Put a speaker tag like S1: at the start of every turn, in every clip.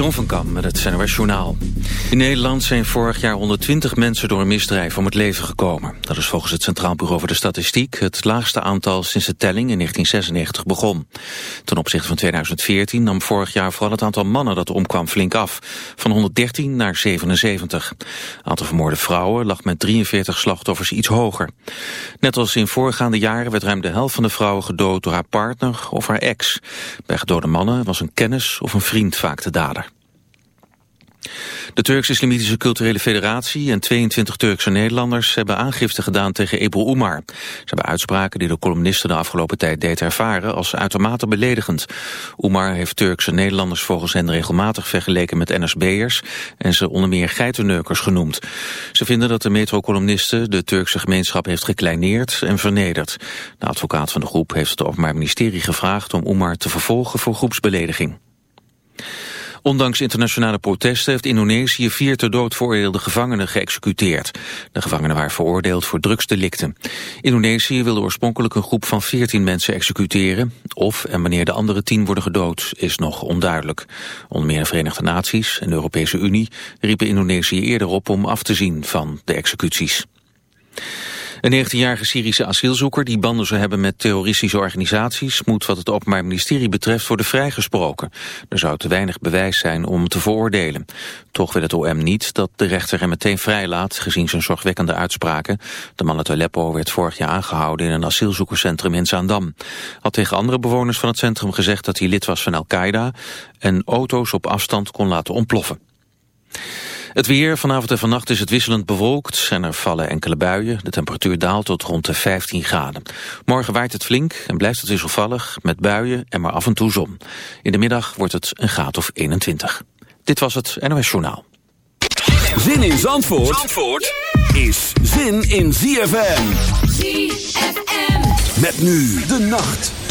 S1: Jon van Kam met het NOS Journaal. In Nederland zijn vorig jaar 120 mensen door een misdrijf om het leven gekomen. Dat is volgens het Centraal Bureau voor de Statistiek het laagste aantal sinds de telling in 1996 begon. Ten opzichte van 2014 nam vorig jaar vooral het aantal mannen dat omkwam flink af. Van 113 naar 77. Het aantal vermoorde vrouwen lag met 43 slachtoffers iets hoger. Net als in voorgaande jaren werd ruim de helft van de vrouwen gedood door haar partner of haar ex. Bij gedode mannen was een kennis of een vriend vaak de dader. De Turks-Islamitische Culturele Federatie en 22 Turkse Nederlanders hebben aangifte gedaan tegen Ebru Umar. Ze hebben uitspraken die de columnisten de afgelopen tijd deed ervaren als uitermate beledigend. Umar heeft Turkse Nederlanders volgens hen regelmatig vergeleken met NSB'ers en ze onder meer geitenneukers genoemd. Ze vinden dat de metrocolumniste de Turkse gemeenschap heeft gekleineerd en vernederd. De advocaat van de groep heeft het Openbaar Ministerie gevraagd om Umar te vervolgen voor groepsbelediging. Ondanks internationale protesten heeft Indonesië vier ter dood veroordeelde gevangenen geëxecuteerd. De gevangenen waren veroordeeld voor drugsdelicten. Indonesië wilde oorspronkelijk een groep van 14 mensen executeren. Of en wanneer de andere tien worden gedood is nog onduidelijk. Onder meer de Verenigde Naties en de Europese Unie riepen Indonesië eerder op om af te zien van de executies. Een 19-jarige Syrische asielzoeker die banden zou hebben met terroristische organisaties moet wat het Openbaar Ministerie betreft worden vrijgesproken. Er zou te weinig bewijs zijn om te veroordelen. Toch wil het OM niet dat de rechter hem meteen vrijlaat gezien zijn zorgwekkende uitspraken. De man uit Aleppo werd vorig jaar aangehouden in een asielzoekerscentrum in Zaandam. Had tegen andere bewoners van het centrum gezegd dat hij lid was van Al-Qaeda en auto's op afstand kon laten ontploffen. Het weer, vanavond en vannacht is het wisselend bewolkt en er vallen enkele buien. De temperatuur daalt tot rond de 15 graden. Morgen waait het flink en blijft het wisselvallig met buien en maar af en toe zon. In de middag wordt het een graad of 21. Dit was het NOS Journaal.
S2: Zin in Zandvoort, Zandvoort is zin in ZFM. ZFM. Met nu de nacht.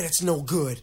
S3: Credit's no good.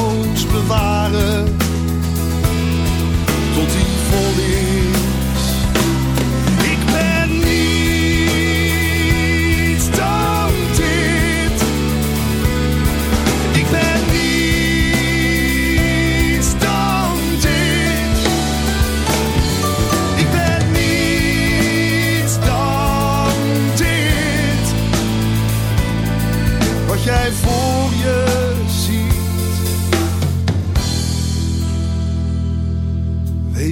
S4: Ons bewaren. Tot die volleer.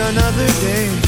S5: another day.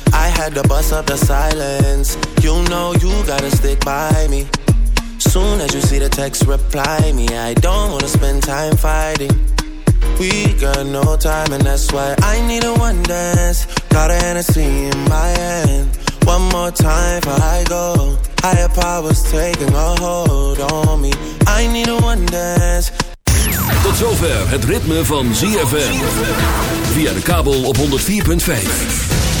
S4: had to bus up the silence. You know you gotta stick by me. Soon as you see the text, reply me. I don't wanna spend time fighting. We got no
S2: time, and that's why I need
S6: a one dance. Got a Hennessy in my hand. One
S2: more time before I
S7: go. Higher powers taking a hold on me. I need a one dance. Tot zover het ritme
S2: van ZFM. Via de kabel op 104.5.